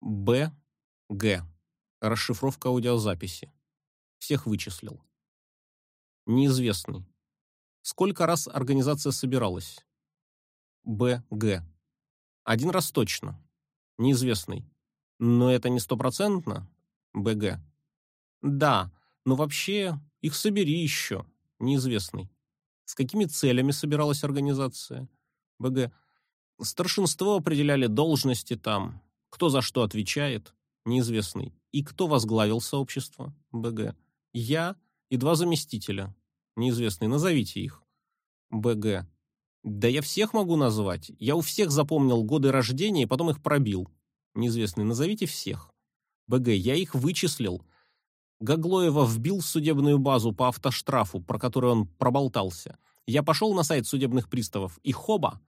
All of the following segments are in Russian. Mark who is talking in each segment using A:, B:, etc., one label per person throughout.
A: Б. Г. Расшифровка аудиозаписи. Всех вычислил. Неизвестный. Сколько раз организация собиралась? Б. Г. Один раз точно. Неизвестный. Но это не стопроцентно? Б. Г. Да, но вообще их собери еще. Неизвестный. С какими целями собиралась организация? БГ. Старшинство определяли должности там. Кто за что отвечает? Неизвестный. И кто возглавил сообщество? БГ. Я и два заместителя. Неизвестный. Назовите их. БГ. Да я всех могу назвать. Я у всех запомнил годы рождения и потом их пробил. Неизвестный. Назовите всех. БГ. Я их вычислил. Гаглоева вбил в судебную базу по автоштрафу, про который он проболтался. Я пошел на сайт судебных приставов, и хоба!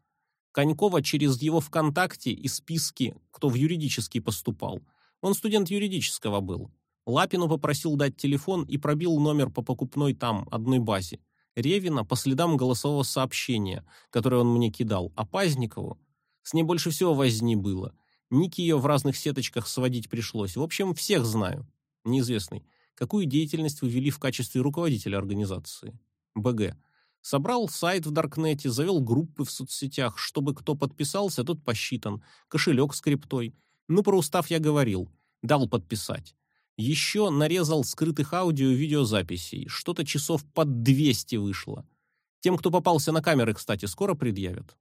A: Конькова через его ВКонтакте и списки, кто в юридический поступал. Он студент юридического был. Лапину попросил дать телефон и пробил номер по покупной там, одной базе. Ревина по следам голосового сообщения, которое он мне кидал, а Пазникову... С ней больше всего возни было. Ники ее в разных сеточках сводить пришлось. В общем, всех знаю. Неизвестный. Какую деятельность вы вели в качестве руководителя организации? БГ. Собрал сайт в Даркнете, завел группы в соцсетях, чтобы кто подписался, тот посчитан. Кошелек с криптой. Ну, про устав я говорил. Дал подписать. Еще нарезал скрытых аудио и видеозаписей. Что-то часов под 200 вышло. Тем, кто попался на камеры, кстати, скоро предъявят.